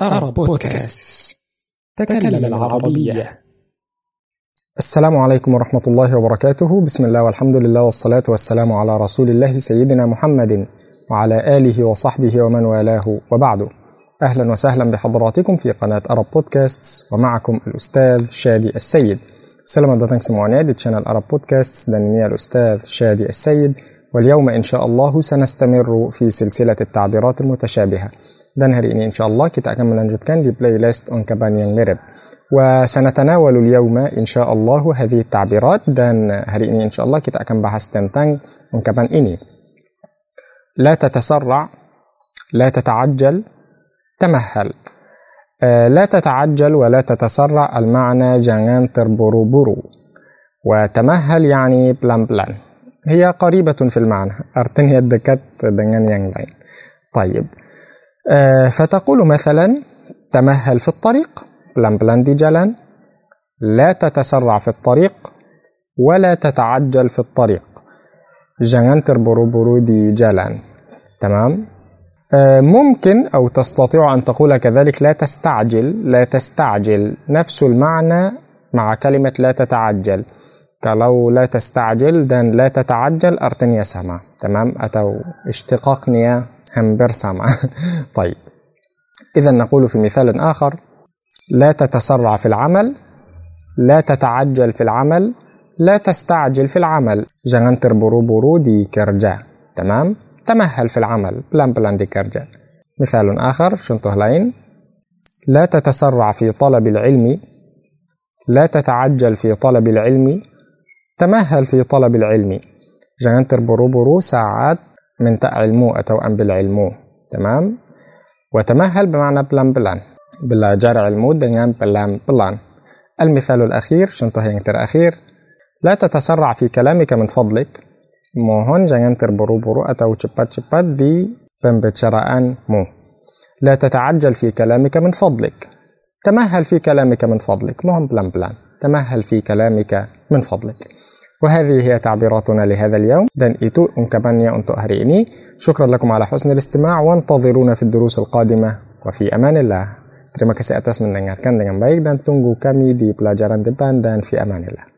أرى بودكاست تكلم العربية السلام عليكم ورحمة الله وبركاته بسم الله والحمد لله والصلاة والسلام على رسول الله سيدنا محمد وعلى آله وصحبه ومن والاه وبعد أهلا وسهلا بحضراتكم في قناة أرب بودكاست ومعكم الأستاذ شادي السيد Selamat datang semuanya di channel Arab Podcast dan ini الأستاذ شادي السيد واليوم إن شاء الله سنستمر في سلسلة التعبيرات المتشابهة dan hari ini insya Allah kita akan melanjutkan di playlist ungkapan yang mirip وسنتناول اليوم إن شاء الله هذه التعبيرات dan hari ini insya Allah kita akan bahas tentang ungkapan ini لا تتسرع لا تتعجل تمهل لا تتعجل ولا تتسرع المعنى jangan terburu-buru وتمهل يعني pelan-pelan هي قريبة في المعنى artinya dekat dengan yang lain طيب فتقول مثلا تمهل في الطريق pelan-pelan di jalan لا تتسرع في الطريق ولا تتعجل في الطريق. jangan terburu-buru di تمام؟ ممكن أو تستطيع أن تقول كذلك لا تستعجل لا تستعجل. نفس المعنى مع كلمة لا تتعجل. kalau لا تستعجل dan لا تتعجل artinya sama تمام؟ atau اشتقاقnya hampir sama طيب. إذا نقول في مثال آخر لا تتسرع في العمل لا تتعجل في العمل لا تستعجل في العمل. jangan terburu-buru di kerja تمام؟ تمهل في العمل. pelan-pelan di kerja مثال آخر contoh lain لا تتسرع في طلب العلم لا تتعجل في طلب العلم. تمهل في طلب العلم. jangan terburu-buru saat menuntut ilmu atau ambil ilmu. تمام؟ وتمهل بمعنى pelan-pelan. belajar ilmu dengan pelan-pelan. المثال الأخير contoh yang terakhir؟ لا تتسرع في كلامك من فضلك. mohon jangan terburu-buru atau cepat-cepat di pembicaraanmu. لا تتعجل في كلامك من فضلك. تمهل في كلامك من فضلك. mohon pelan-pelan. تمهل في كلامك من فضلك. وهذه هي تعبيراتنا لهذا اليوم dan itu ungkapannya untuk hari ini شكرا لكم على حسن الاستماع وانتظرونا في الدروس القادمة وفي أمان الله Terima kasih atas mendengarkan dengan baik dan tunggu kami di pelajaran depan dan fi amanillah.